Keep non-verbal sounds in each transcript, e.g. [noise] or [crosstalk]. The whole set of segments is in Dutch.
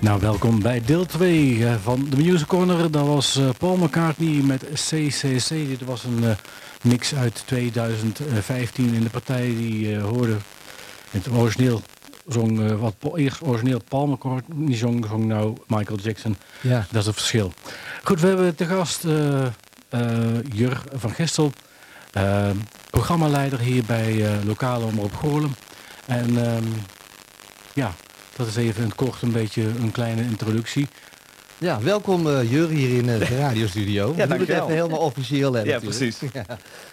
Nou, welkom bij deel 2 eh, van de Music Corner. Dat was uh, Paul McCartney met CCC. Dit was een uh, mix uit 2015 in de partij die uh, hoorde het origineel zong wat eerst origineel Paul McCartney zong, zong nou Michael Jackson. Ja. Dat is het verschil. Goed, we hebben te gast Jur van Gestel, programmaleider hier bij Lokale Omroep Goorlem. En ehm, ja, dat is even in het kort een beetje een kleine introductie. Ja, welkom uh, Jur hier in uh, de [laughs] radiostudio. ja, We doen het even helemaal officieel. Hè, ja, precies. [laughs] ja,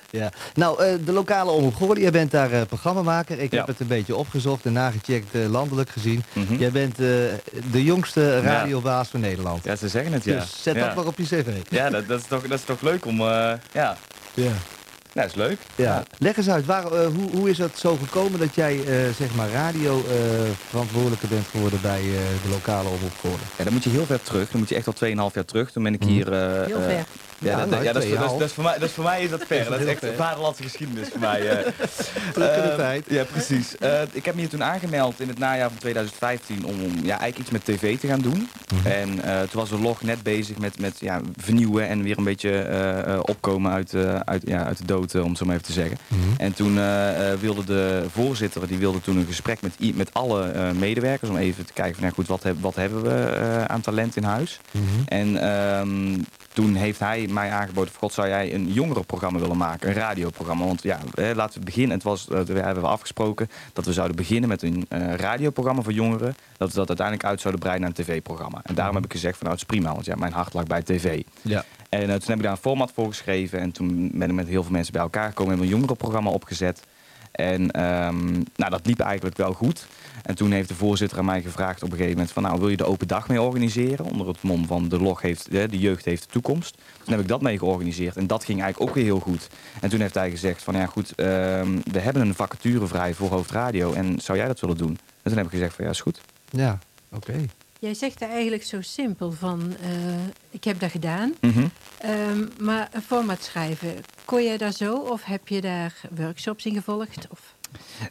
ja. Nou, uh, de lokale omroep jij bent daar uh, programmamaker. Ik Ja. heb het een beetje opgezocht en nagecheckt, uh, landelijk gezien. Mhm. Jij bent uh, de jongste radiobaas van Nederland. Ja, ze zeggen het, ja. Dus zet ja. dat maar op je cv. Ja, dat, dat, is toch, dat is toch leuk om... eh, ja, Ja. Nou, dat is leuk. Ja. Leg eens uit, waar, uh, hoe, hoe is het zo gekomen dat jij uh, zeg maar radio uh, verantwoordelijke bent geworden bij uh, de lokale omroep Goorlen? Ja, dan moet je heel ver terug. Dan moet je echt al 2,5 jaar terug. Toen ben ik hier... Uh, Heel ver. Ja, Ja, dat, nou, ja, dat, is, dat, is, 2,5. dat, is voor mij, dat is voor mij is dat [laughs] ver. Dat is Dat echt ver. vaderlandse geschiedenis voor mij. eh. [laughs] Terug in de Eh, tijd. Ja, precies. Eh, ik heb me hier toen aangemeld in het najaar van 2015 om ja, eigenlijk iets met tv te gaan doen. Mhm. En eh, toen was de log net bezig met, met ja, vernieuwen en weer een beetje eh, eh, opkomen uit, eh, uit, ja, uit de dood, eh, om het zo maar even te zeggen. Mhm. En toen eh, eh, wilde de voorzitter, die wilde toen een gesprek met, met alle medewerkers om even te kijken van ja, goed, wat, heb, wat hebben we aan talent in huis. Mhm. En ehm, toen heeft hij mij aangeboden, god zou jij een jongerenprogramma willen maken, een radioprogramma. Want ja, hè, laten we beginnen. Het was, eh, we hebben afgesproken dat we zouden beginnen met een eh, radioprogramma voor jongeren. Dat we dat uiteindelijk uit zouden breiden naar een tv-programma. En daarom heb ik gezegd van nou, het is prima, want ja, mijn hart lag bij tv. Ja. En eh, toen heb ik daar een format voor geschreven. En toen ben ik met heel veel mensen bij elkaar gekomen. Hebben we een jongerenprogramma opgezet. En ehm, nou, dat liep eigenlijk wel goed. En toen heeft de voorzitter aan mij gevraagd op een gegeven moment van nou wil je de open dag mee organiseren? Onder het mom van de log heeft, de, de jeugd heeft de toekomst. Toen heb ik dat mee georganiseerd en dat ging eigenlijk ook weer heel goed. En toen heeft hij gezegd van ja goed, ehm, we hebben een vacature vrij voor hoofdradio en zou jij dat willen doen? En toen heb ik gezegd van ja is goed. Ja, oké. Jij zegt er eigenlijk zo simpel van, eh, ik heb dat gedaan. Mhm. Ehm, maar een format schrijven, kon jij daar zo of heb je daar workshops in gevolgd? Of?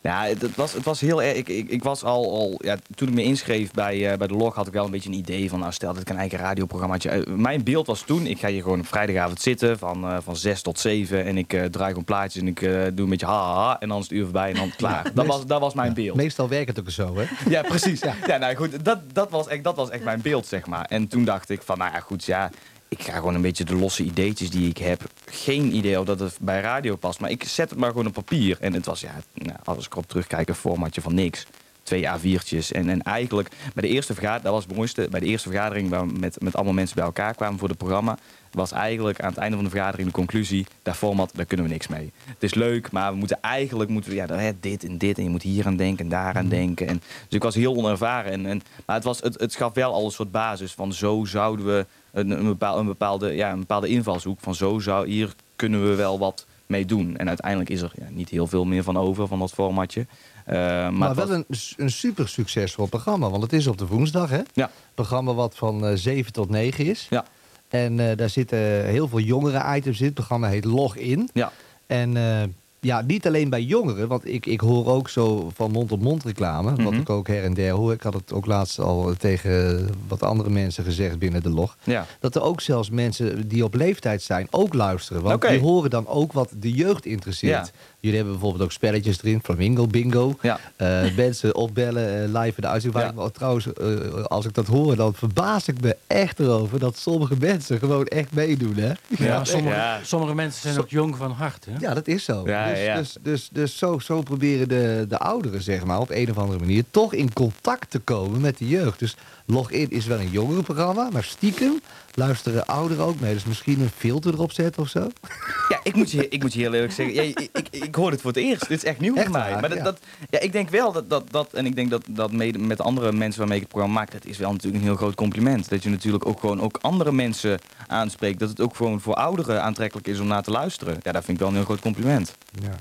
Ja, het, het was, het was heel erg. Ik, ik, ik was al, al ja, toen ik me inschreef bij, eh, bij de log, had ik wel een beetje een idee van, nou stel dat ik een eigen radioprogrammaatje. mijn beeld was toen, ik ga hier gewoon op vrijdagavond zitten van, eh van 6 tot 7 en ik eh, draai gewoon plaatjes en ik doe een beetje ha, ha, ha en dan is het uur voorbij en dan klaar. dat, was, dat was mijn beeld. Meestal werkt het ook zo, hè? [laughs] Ja, precies. Ja, nou goed, dat, dat, was echt, dat was echt mijn beeld, zeg maar. En toen dacht ik van, nou ja, goed, ja, ik ga gewoon een beetje de losse ideetjes die ik heb. Geen idee of dat het bij radio past, maar ik zet het maar gewoon op papier. En het was, ja, nou, als ik erop terugkijk, een formatje van niks. Twee A4'tjes. En, en eigenlijk, bij de eerste vergadering, dat was het mooiste, bij de eerste vergadering waar we met, met allemaal mensen bij elkaar kwamen voor het programma, was eigenlijk aan het einde van de vergadering de conclusie, dat format, daar kunnen we niks mee. Het is leuk, maar we moeten eigenlijk, moeten we, ja, hè, dit en dit, en je moet hier aan denken en daar aan denken. En, dus ik was heel onervaren. En, en, maar het, was, het, het gaf wel al een soort basis van zo zouden we een, een, bepaal, een, bepaalde, ja, een bepaalde invalshoek van zo zou, hier kunnen we wel wat mee doen. En uiteindelijk is er ja, niet heel veel meer van over, van dat formatje. Eh, maar Maar, wel was- een, een super succesvol programma, want het is op de woensdag, hè? Ja. Programma wat van eh 7 tot 9 is. Ja. En eh, daar zitten heel veel jongere items in. Het programma heet Log In. Ja. En eh, ja, niet alleen bij jongeren, want ik, ik hoor ook zo van mond-op-mond reclame. Wat Mhm. ik ook her en der hoor. Ik had het ook laatst al tegen wat andere mensen gezegd binnen de log. ja. Dat er ook zelfs mensen die op leeftijd zijn ook luisteren. Want die horen dan ook wat de jeugd interesseert. Ja. Jullie hebben bijvoorbeeld ook spelletjes erin. Flamingo Bingo. Ja. Eh, mensen opbellen eh, live in de uitzending. Ja. me- trouwens, eh, als ik dat hoor, dan verbaas ik me echt erover dat sommige mensen gewoon echt meedoen. Hè? Ja, sommige, Ja. sommige mensen zijn ook jong van hart. Hè? Ja, dat is zo. Ja, dus, ja. dus, dus, dus zo, zo proberen de, de ouderen, zeg maar, op een of andere manier toch in contact te komen met de jeugd. Dus Login is wel een jongerenprogramma, maar stiekem luisteren ouderen ook mee. Dus misschien een filter erop zetten of zo. [laughs] Ik moet je, ik moet je heel eerlijk zeggen. Ja, ik, ik, ik hoor het voor het eerst. Dit is echt nieuw Echt voor mij. waar, Maar dat, ja. dat, ja, ik denk wel dat, dat, dat en ik denk dat, dat mede, met andere mensen waarmee ik het programma maak, dat is wel natuurlijk een heel groot compliment. Dat je natuurlijk ook gewoon ook andere mensen aanspreekt. Dat het ook gewoon voor ouderen aantrekkelijk is om naar te luisteren. Ja, dat vind ik wel een heel groot compliment. Ja.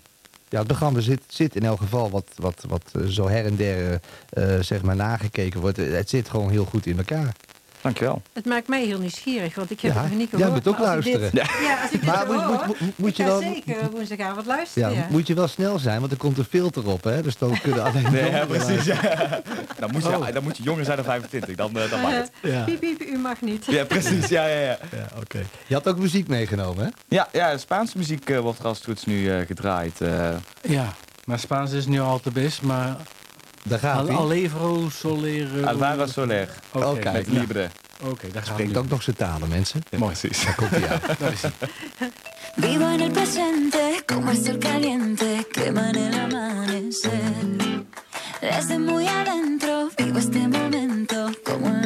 Ja, het programma zit, zit in elk geval wat, wat, wat eh, zo her en der eh, eh, zeg maar nagekeken wordt. Het zit gewoon heel goed in elkaar. Dankjewel. Het maakt mij heel nieuwsgierig, want ik heb Ja, het nog niet jij gehoord. moet ook luisteren. dit- Ja, als ik dit Maar zo moet- hoor, moet- moet- je wel- zeker woensdagavond luisteren. Ja, moet je wel snel zijn, want er komt een filter op, hè? Dus dan kunnen [laughs] alleen Nee, ja, precies. Ja. [laughs] Dan, moet je, Oh. dan moet je jonger zijn dan 25, dan, eh, dan mag het. [laughs] Ja, Piep, piep, u mag niet. Ja, precies. Ja, ja, ja. ja oké. Je had ook muziek meegenomen, hè? Ja, ja Spaanse muziek eh, wordt er als het goed is nu eh, gedraaid. eh. Ja, maar Spaans is nu al te best, maar daar gaat hij. Allegro, Solere. Eh, Avara Soler. Oké, okay. okay. met nou, Libre. Oké, okay, daar gaan Spreekt ook nog zijn talen, mensen. Ja, Mooi. Precies. Daar komt hij aan. [laughs] daar is hij. Vivo en el presente, como el sol caliente, que en el amanecer. Desde muy adentro, vivo este momento, como